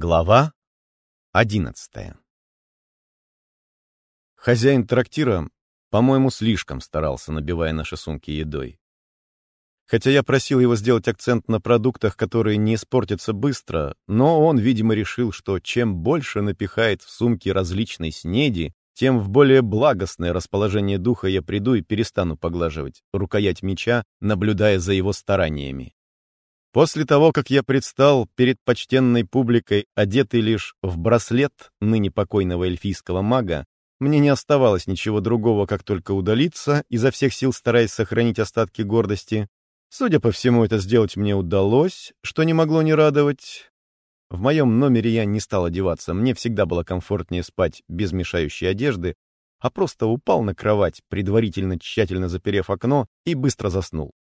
Глава одиннадцатая Хозяин трактира, по-моему, слишком старался, набивая наши сумки едой. Хотя я просил его сделать акцент на продуктах, которые не испортятся быстро, но он, видимо, решил, что чем больше напихает в сумки различной снеди, тем в более благостное расположение духа я приду и перестану поглаживать рукоять меча, наблюдая за его стараниями. После того, как я предстал перед почтенной публикой, одетый лишь в браслет ныне покойного эльфийского мага, мне не оставалось ничего другого, как только удалиться, изо всех сил стараясь сохранить остатки гордости. Судя по всему, это сделать мне удалось, что не могло не радовать. В моем номере я не стал одеваться, мне всегда было комфортнее спать без мешающей одежды, а просто упал на кровать, предварительно тщательно заперев окно, и быстро заснул.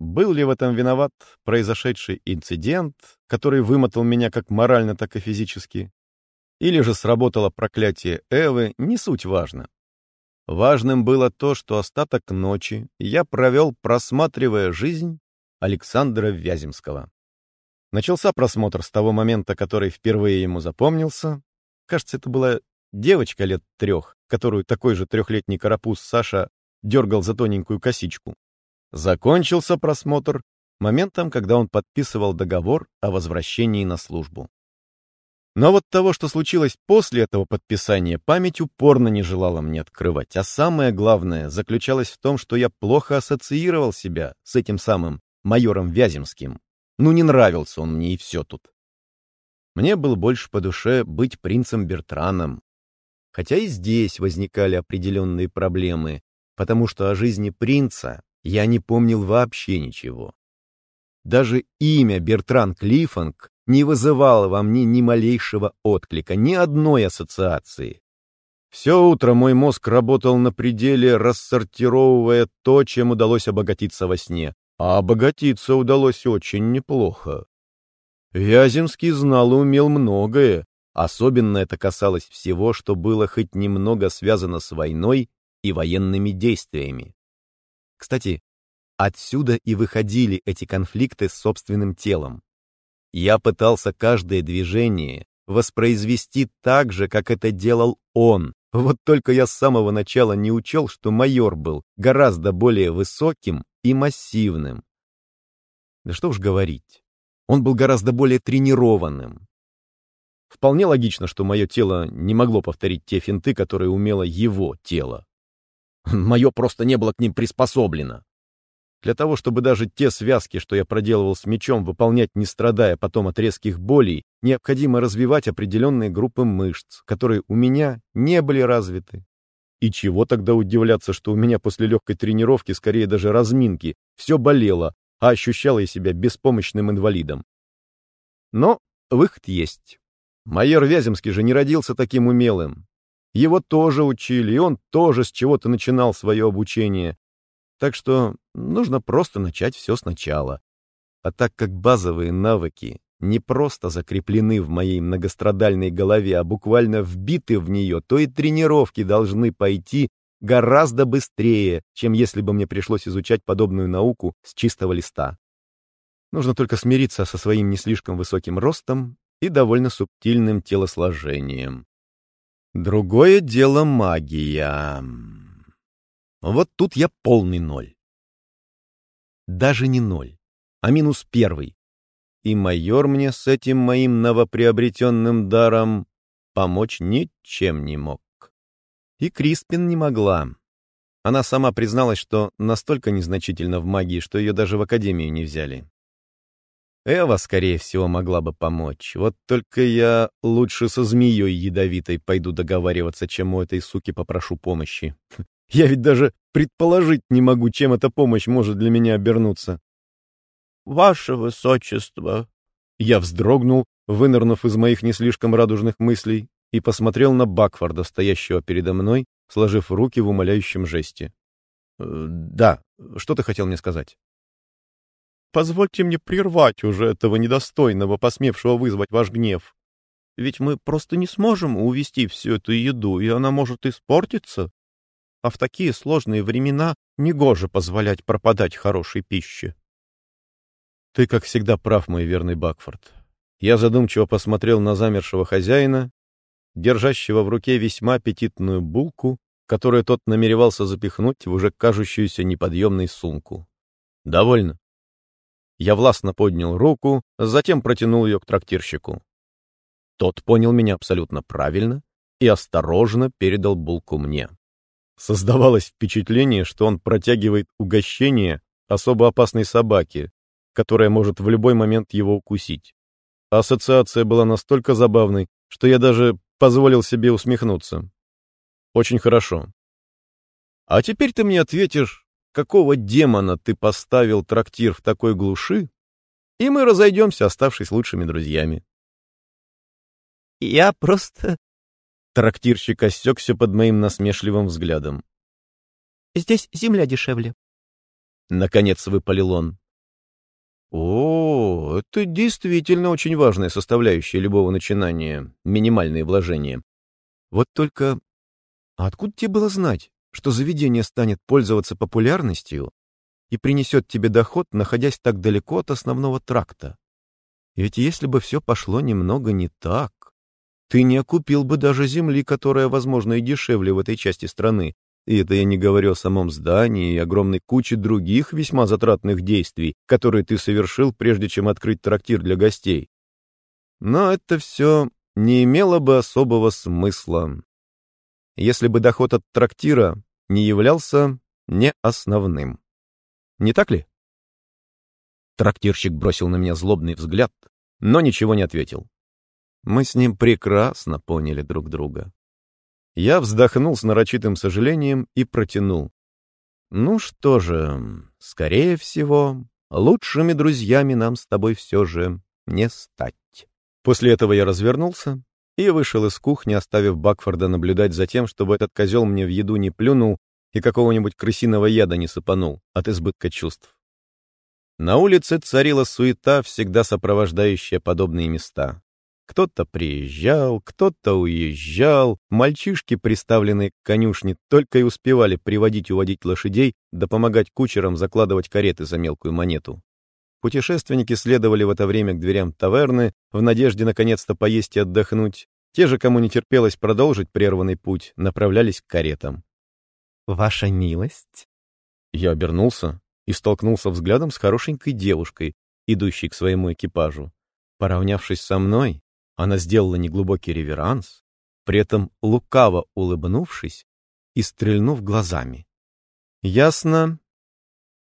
Был ли в этом виноват произошедший инцидент, который вымотал меня как морально, так и физически? Или же сработало проклятие Эвы, не суть важно. Важным было то, что остаток ночи я провел, просматривая жизнь Александра Вяземского. Начался просмотр с того момента, который впервые ему запомнился. Кажется, это была девочка лет трех, которую такой же трехлетний карапуз Саша дергал за тоненькую косичку. Закончился просмотр моментом, когда он подписывал договор о возвращении на службу. Но вот того, что случилось после этого подписания, память упорно не желала мне открывать. А самое главное заключалось в том, что я плохо ассоциировал себя с этим самым майором Вяземским. Ну, не нравился он мне, и все тут. Мне было больше по душе быть принцем Бертраном. Хотя и здесь возникали определенные проблемы, потому что о жизни принца я не помнил вообще ничего. Даже имя Бертран Клиффанг не вызывало во мне ни малейшего отклика, ни одной ассоциации. Все утро мой мозг работал на пределе, рассортировывая то, чем удалось обогатиться во сне. А обогатиться удалось очень неплохо. Вяземский знал и умел многое, особенно это касалось всего, что было хоть немного связано с войной и военными действиями. Кстати, отсюда и выходили эти конфликты с собственным телом. Я пытался каждое движение воспроизвести так же, как это делал он. Вот только я с самого начала не учел, что майор был гораздо более высоким и массивным. Да что уж говорить, он был гораздо более тренированным. Вполне логично, что мое тело не могло повторить те финты, которые умело его тело. Мое просто не было к ним приспособлено. Для того, чтобы даже те связки, что я проделывал с мечом, выполнять не страдая потом от резких болей, необходимо развивать определенные группы мышц, которые у меня не были развиты. И чего тогда удивляться, что у меня после легкой тренировки, скорее даже разминки, все болело, а ощущал я себя беспомощным инвалидом. Но выход есть. Майор Вяземский же не родился таким умелым. Его тоже учили, и он тоже с чего-то начинал свое обучение. Так что нужно просто начать все сначала. А так как базовые навыки не просто закреплены в моей многострадальной голове, а буквально вбиты в нее, то и тренировки должны пойти гораздо быстрее, чем если бы мне пришлось изучать подобную науку с чистого листа. Нужно только смириться со своим не слишком высоким ростом и довольно субтильным телосложением. Другое дело магия. Вот тут я полный ноль. Даже не ноль, а минус первый. И майор мне с этим моим новоприобретенным даром помочь ничем не мог. И Криспин не могла. Она сама призналась, что настолько незначительна в магии, что ее даже в академию не взяли. Эва, скорее всего, могла бы помочь. Вот только я лучше со змеей ядовитой пойду договариваться, чем у этой суки попрошу помощи. Я ведь даже предположить не могу, чем эта помощь может для меня обернуться. «Ваше высочество!» Я вздрогнул, вынырнув из моих не слишком радужных мыслей, и посмотрел на Бакфорда, стоящего передо мной, сложив руки в умоляющем жесте. «Э, «Да, что ты хотел мне сказать?» Позвольте мне прервать уже этого недостойного, посмевшего вызвать ваш гнев. Ведь мы просто не сможем увести всю эту еду, и она может испортиться. А в такие сложные времена негоже позволять пропадать хорошей пище. Ты, как всегда, прав, мой верный Бакфорд. Я задумчиво посмотрел на замершего хозяина, держащего в руке весьма аппетитную булку, которую тот намеревался запихнуть в уже кажущуюся неподъемной сумку. «Довольно». Я властно поднял руку, затем протянул ее к трактирщику. Тот понял меня абсолютно правильно и осторожно передал булку мне. Создавалось впечатление, что он протягивает угощение особо опасной собаке, которая может в любой момент его укусить. Ассоциация была настолько забавной, что я даже позволил себе усмехнуться. Очень хорошо. А теперь ты мне ответишь, какого демона ты поставил трактир в такой глуши, и мы разойдемся, оставшись лучшими друзьями. Я просто... Трактирщик осекся под моим насмешливым взглядом. Здесь земля дешевле. Наконец выпалил он. О, это действительно очень важная составляющая любого начинания, минимальные вложения. Вот только откуда тебе было знать, что заведение станет пользоваться популярностью и принесет тебе доход, находясь так далеко от основного тракта? Ведь если бы все пошло немного не так, ты не окупил бы даже земли, которая, возможно, и дешевле в этой части страны, и это я не говорю о самом здании и огромной куче других весьма затратных действий, которые ты совершил, прежде чем открыть трактир для гостей. Но это все не имело бы особого смысла, если бы доход от трактира не являлся не основным. Не так ли? Трактирщик бросил на меня злобный взгляд, но ничего не ответил. Мы с ним прекрасно поняли друг друга. Я вздохнул с нарочитым сожалением и протянул. «Ну что же, скорее всего, лучшими друзьями нам с тобой все же не стать». После этого я развернулся и вышел из кухни, оставив Бакфорда наблюдать за тем, чтобы этот козел мне в еду не плюнул и какого-нибудь крысиного яда не сыпанул от избытка чувств. На улице царила суета, всегда сопровождающая подобные места. Кто-то приезжал, кто-то уезжал. Мальчишки, приставленные к конюшне, только и успевали приводить уводить лошадей, да помогать кучерам закладывать кареты за мелкую монету. Путешественники следовали в это время к дверям таверны, в надежде наконец-то поесть и отдохнуть. Те же, кому не терпелось продолжить прерванный путь, направлялись к каретам. «Ваша милость?» Я обернулся и столкнулся взглядом с хорошенькой девушкой, идущей к своему экипажу. Поравнявшись со мной, она сделала неглубокий реверанс, при этом лукаво улыбнувшись и стрельнув глазами. «Ясно.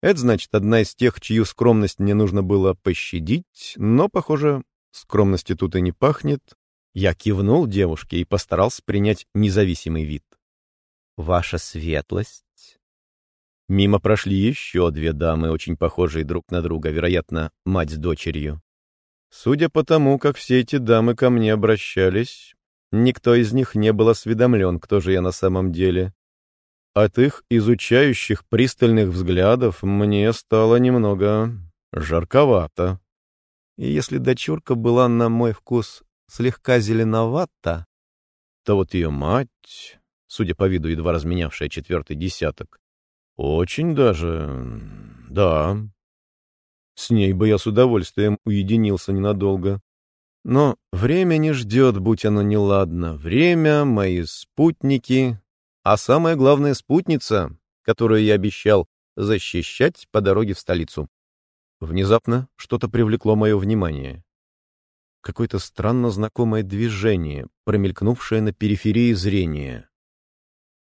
Это, значит, одна из тех, чью скромность мне нужно было пощадить, но, похоже, скромности тут и не пахнет». Я кивнул девушке и постарался принять независимый вид. «Ваша светлость?» Мимо прошли еще две дамы, очень похожие друг на друга, вероятно, мать с дочерью. Судя по тому, как все эти дамы ко мне обращались, никто из них не был осведомлен, кто же я на самом деле. От их изучающих пристальных взглядов мне стало немного жарковато. И если дочурка была на мой вкус слегка зеленовата, то вот ее мать, судя по виду едва разменявшая четвертый десяток, очень даже, да, с ней бы я с удовольствием уединился ненадолго. Но время не ждет, будь оно неладно. Время, мои спутники, а самое главное спутница, которую я обещал защищать по дороге в столицу. Внезапно что-то привлекло мое внимание. Какое-то странно знакомое движение, промелькнувшее на периферии зрения.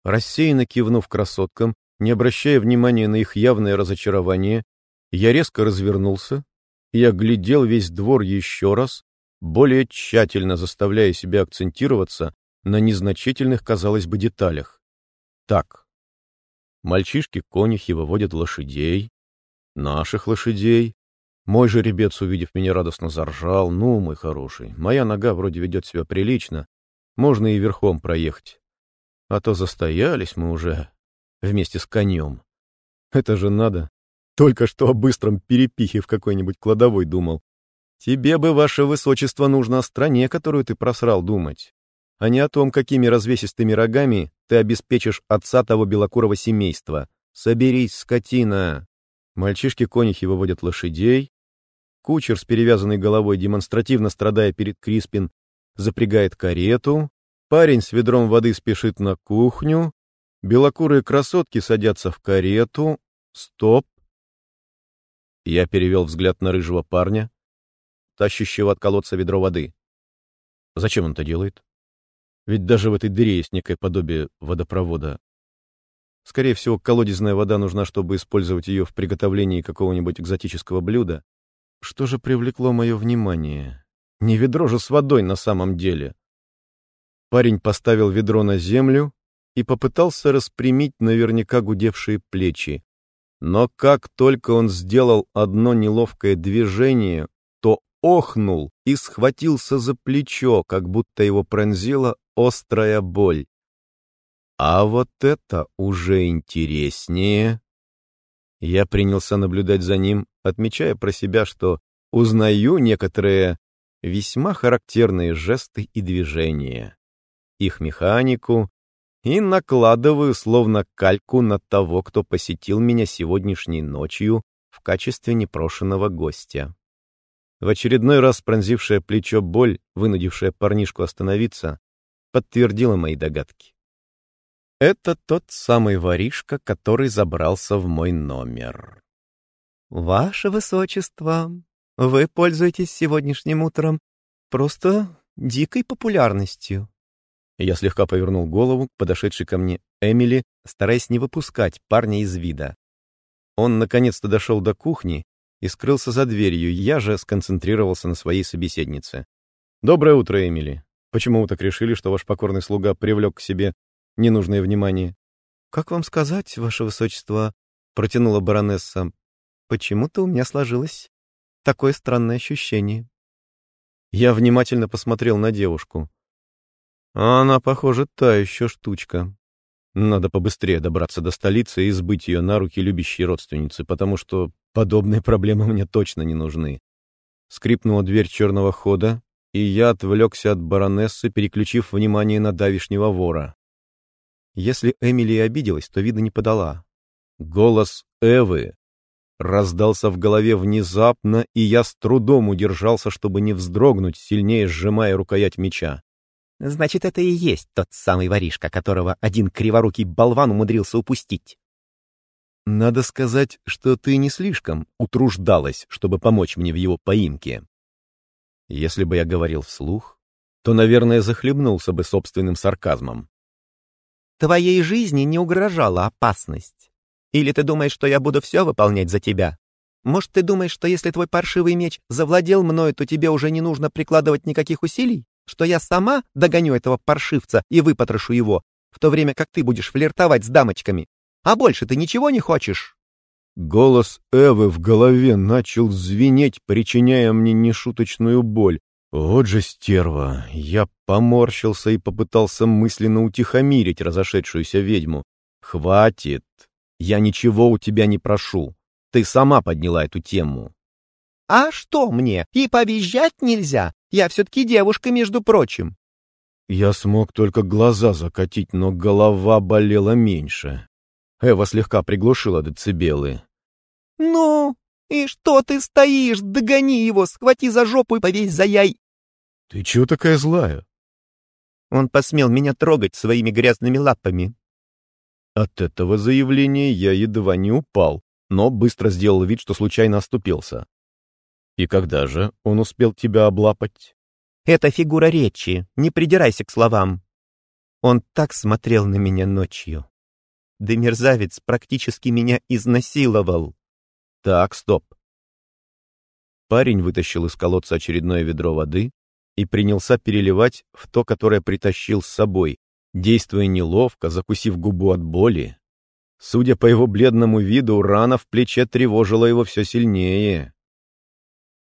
Рассеянно кивнув красоткам, не обращая внимания на их явное разочарование, я резко развернулся и оглядел весь двор еще раз, более тщательно заставляя себя акцентироваться на незначительных, казалось бы, деталях. Так, мальчишки-конюхи выводят лошадей, наших лошадей. Мой жеребец, увидев меня, радостно заржал. Ну, мой хороший, моя нога вроде ведет себя прилично, можно и верхом проехать. А то застоялись мы уже вместе с конем. Это же надо только что о быстром перепихе в какой-нибудь кладовой думал. Тебе бы, ваше высочество, нужно о стране, которую ты просрал, думать, а не о том, какими развесистыми рогами ты обеспечишь отца того белокурого семейства. Соберись, скотина. Мальчишки-конюхи выводят лошадей. кучер с перевязанной головой, демонстративно страдая перед Криспин, запрягает карету, парень с ведром воды спешит на кухню, белокурые красотки садятся в карету. Стоп! Я перевел взгляд на рыжего парня, тащащего от колодца ведро воды. Зачем он это делает? Ведь даже в этой дыре есть некое подобие водопровода. Скорее всего, колодезная вода нужна, чтобы использовать ее в приготовлении какого-нибудь экзотического блюда. Что же привлекло мое внимание? Не ведро же с водой на самом деле. Парень поставил ведро на землю и попытался распрямить наверняка гудевшие плечи. Но как только он сделал одно неловкое движение, то охнул и схватился за плечо, как будто его пронзила острая боль. А вот это уже интереснее. Я принялся наблюдать за ним, отмечая про себя, что узнаю некоторые весьма характерные жесты и движения, их механику, и накладываю словно кальку на того, кто посетил меня сегодняшней ночью в качестве непрошенного гостя. В очередной раз пронзившая плечо боль, вынудившая парнишку остановиться, подтвердила мои догадки. Это тот самый воришка, который забрался в мой номер. «Ваше Высочество, вы пользуетесь сегодняшним утром просто дикой популярностью». Я слегка повернул голову к подошедшей ко мне Эмили, стараясь не выпускать парня из вида. Он наконец-то дошел до кухни и скрылся за дверью, я же сконцентрировался на своей собеседнице. «Доброе утро, Эмили. Почему вы так решили, что ваш покорный слуга привлек к себе ненужное внимание. «Как вам сказать, ваше высочество?» — протянула баронесса. «Почему-то у меня сложилось такое странное ощущение». Я внимательно посмотрел на девушку. Она, похоже, та еще штучка. Надо побыстрее добраться до столицы и сбыть ее на руки любящей родственницы, потому что подобные проблемы мне точно не нужны. Скрипнула дверь черного хода, и я отвлекся от баронессы, переключив внимание на давишнего вора. Если Эмили обиделась, то вида не подала. Голос Эвы раздался в голове внезапно, и я с трудом удержался, чтобы не вздрогнуть, сильнее сжимая рукоять меча. «Значит, это и есть тот самый воришка, которого один криворукий болван умудрился упустить». «Надо сказать, что ты не слишком утруждалась, чтобы помочь мне в его поимке. Если бы я говорил вслух, то, наверное, захлебнулся бы собственным сарказмом. Твоей жизни не угрожала опасность. Или ты думаешь, что я буду все выполнять за тебя? Может, ты думаешь, что если твой паршивый меч завладел мною, то тебе уже не нужно прикладывать никаких усилий? Что я сама догоню этого паршивца и выпотрошу его, в то время как ты будешь флиртовать с дамочками? А больше ты ничего не хочешь?» Голос Эвы в голове начал звенеть, причиняя мне нешуточную боль. Вот же стерва! Я поморщился и попытался мысленно утихомирить разошедшуюся ведьму. «Хватит! Я ничего у тебя не прошу. Ты сама подняла эту тему». «А что мне? И повизжать нельзя? Я все-таки девушка, между прочим». Я смог только глаза закатить, но голова болела меньше. Эва слегка приглушила децибелы. «Ну, и что ты стоишь? Догони его, схвати за жопу и повесь за яй!» «Ты чего такая злая?» Он посмел меня трогать своими грязными лапами. От этого заявления я едва не упал, но быстро сделал вид, что случайно оступился. «И когда же он успел тебя облапать?» «Это фигура речи, не придирайся к словам. Он так смотрел на меня ночью. Да мерзавец практически меня изнасиловал». «Так, стоп». Парень вытащил из колодца очередное ведро воды и принялся переливать в то, которое притащил с собой, действуя неловко, закусив губу от боли. Судя по его бледному виду, рана в плече тревожила его все сильнее.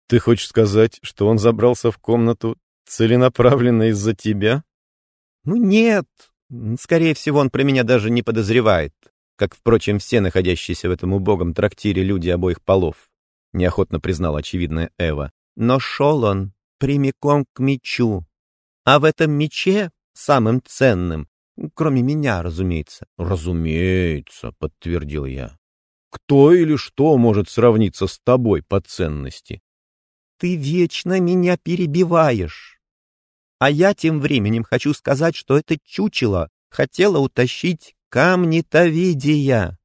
«Ты хочешь сказать, что он забрался в комнату целенаправленно из-за тебя?» «Ну нет, скорее всего, он про меня даже не подозревает, как, впрочем, все находящиеся в этом убогом трактире люди обоих полов», неохотно признала очевидная Эва. «Но шел он прямиком к мечу. А в этом мече, самым ценным, кроме меня, разумеется. Разумеется, подтвердил я. Кто или что может сравниться с тобой по ценности? ты вечно меня перебиваешь. А я тем временем хочу сказать, что это чучело хотело утащить камни Тавидия.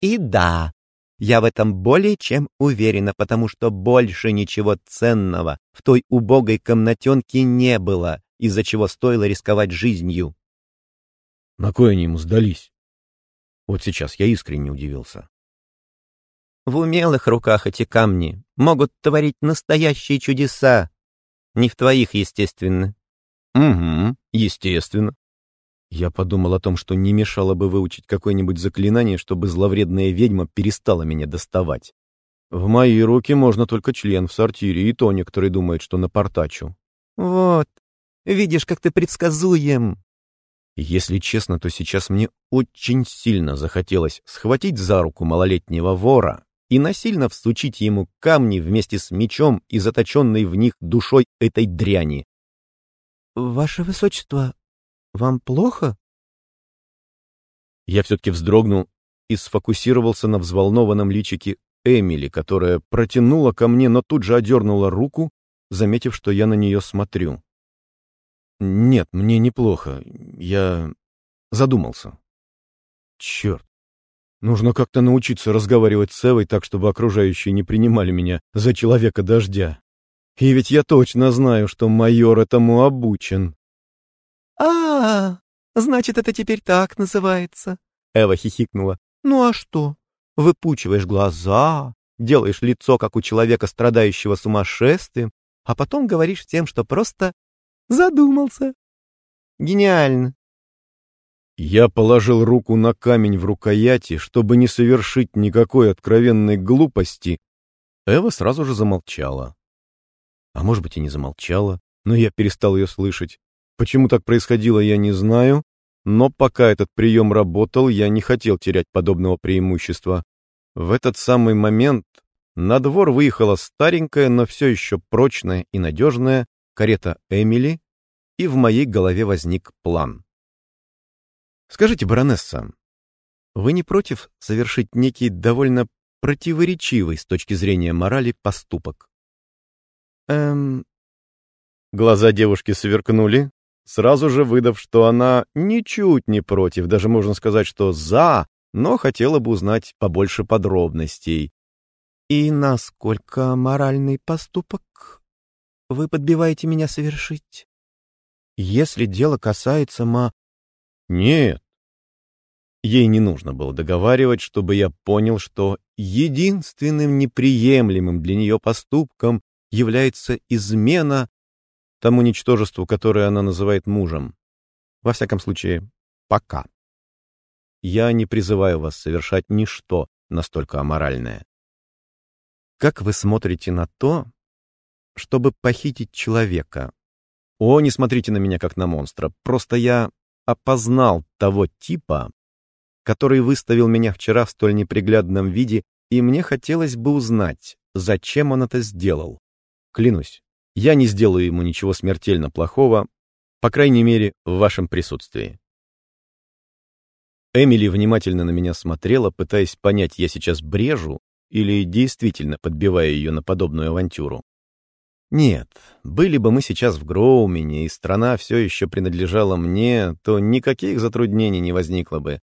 И да, я в этом более чем уверена, потому что больше ничего ценного в той убогой комнатенке не было, из-за чего стоило рисковать жизнью. На кой они ему сдались? Вот сейчас я искренне удивился. В умелых руках эти камни могут творить настоящие чудеса. Не в твоих, естественно. Угу, естественно. Я подумал о том, что не мешало бы выучить какое-нибудь заклинание, чтобы зловредная ведьма перестала меня доставать. В мои руки можно только член в сортире, и то некоторые думают, что напортачу. Вот, видишь, как ты предсказуем. Если честно, то сейчас мне очень сильно захотелось схватить за руку малолетнего вора и насильно всучить ему камни вместе с мечом и заточенной в них душой этой дряни. «Ваше Высочество, вам плохо?» Я все-таки вздрогнул и сфокусировался на взволнованном личике Эмили, которая протянула ко мне, но тут же одернула руку, заметив, что я на нее смотрю. «Нет, мне неплохо. Я задумался». «Черт. Нужно как-то научиться разговаривать с Эвой так, чтобы окружающие не принимали меня за человека дождя. И ведь я точно знаю, что майор этому обучен». «А, значит, это теперь так называется», — Эва хихикнула. «Ну а что? Выпучиваешь глаза, делаешь лицо, как у человека, страдающего сумасшествием, а потом говоришь тем, что просто задумался. Гениально. Я положил руку на камень в рукояти, чтобы не совершить никакой откровенной глупости. Эва сразу же замолчала. А может быть и не замолчала, но я перестал ее слышать. Почему так происходило, я не знаю, но пока этот прием работал, я не хотел терять подобного преимущества. В этот самый момент на двор выехала старенькая, но все еще прочная и надежная карета Эмили, и в моей голове возник план. «Скажите, баронесса, вы не против совершить некий довольно противоречивый с точки зрения морали поступок?» «Эм...» Глаза девушки сверкнули, сразу же выдав, что она ничуть не против, даже можно сказать, что «за», но хотела бы узнать побольше подробностей. «И насколько моральный поступок вы подбиваете меня совершить?» «Если дело касается ма...» «Нет». Ей не нужно было договаривать, чтобы я понял, что единственным неприемлемым для нее поступком является измена тому ничтожеству, которое она называет мужем. Во всяком случае, пока. Я не призываю вас совершать ничто настолько аморальное. Как вы смотрите на то, чтобы похитить человека? О, не смотрите на меня как на монстра, просто я опознал того типа, который выставил меня вчера в столь неприглядном виде, и мне хотелось бы узнать, зачем он это сделал. Клянусь, я не сделаю ему ничего смертельно плохого, по крайней мере, в вашем присутствии. Эмили внимательно на меня смотрела, пытаясь понять, я сейчас брежу или действительно подбивая ее на подобную авантюру. Нет, были бы мы сейчас в Гроумене, и страна все еще принадлежала мне, то никаких затруднений не возникло бы.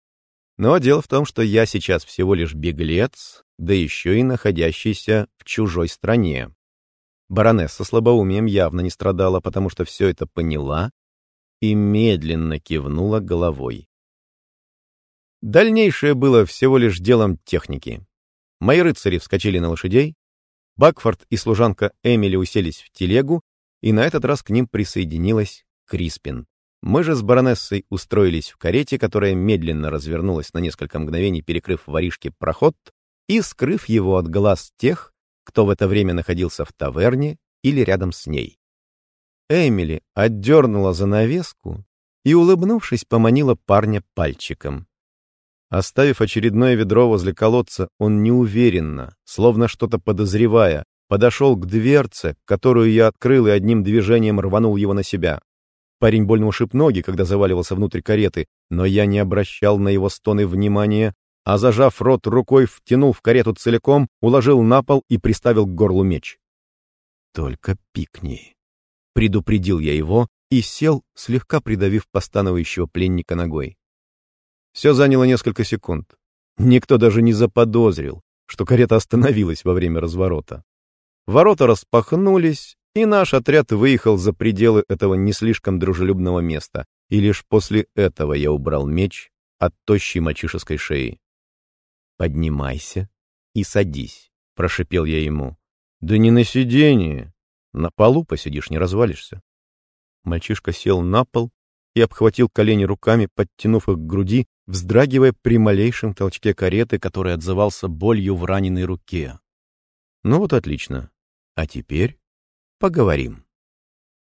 Но дело в том, что я сейчас всего лишь беглец, да еще и находящийся в чужой стране. Баронесса слабоумием явно не страдала, потому что все это поняла и медленно кивнула головой. Дальнейшее было всего лишь делом техники. Мои рыцари вскочили на лошадей, Бакфорд и служанка Эмили уселись в телегу, и на этот раз к ним присоединилась Криспин. Мы же с баронессой устроились в карете, которая медленно развернулась на несколько мгновений, перекрыв воришке проход и скрыв его от глаз тех, кто в это время находился в таверне или рядом с ней. Эмили отдернула занавеску и, улыбнувшись, поманила парня пальчиком. Оставив очередное ведро возле колодца, он неуверенно, словно что-то подозревая, подошел к дверце, которую я открыл и одним движением рванул его на себя. Парень больно ушиб ноги, когда заваливался внутрь кареты, но я не обращал на его стоны внимания, а зажав рот рукой, втянул в карету целиком, уложил на пол и приставил к горлу меч. Только пикни. Предупредил я его и сел, слегка придавив постановающего пленника ногой. Все заняло несколько секунд. Никто даже не заподозрил, что карета остановилась во время разворота. Ворота распахнулись, и наш отряд выехал за пределы этого не слишком дружелюбного места, и лишь после этого я убрал меч от тощей мальчишеской шеи. «Поднимайся и садись», — прошипел я ему. «Да не на сиденье. На полу посидишь, не развалишься». Мальчишка сел на пол и обхватил колени руками, подтянув их к груди, вздрагивая при малейшем толчке кареты, который отзывался болью в раненой руке. «Ну вот отлично. А теперь поговорим».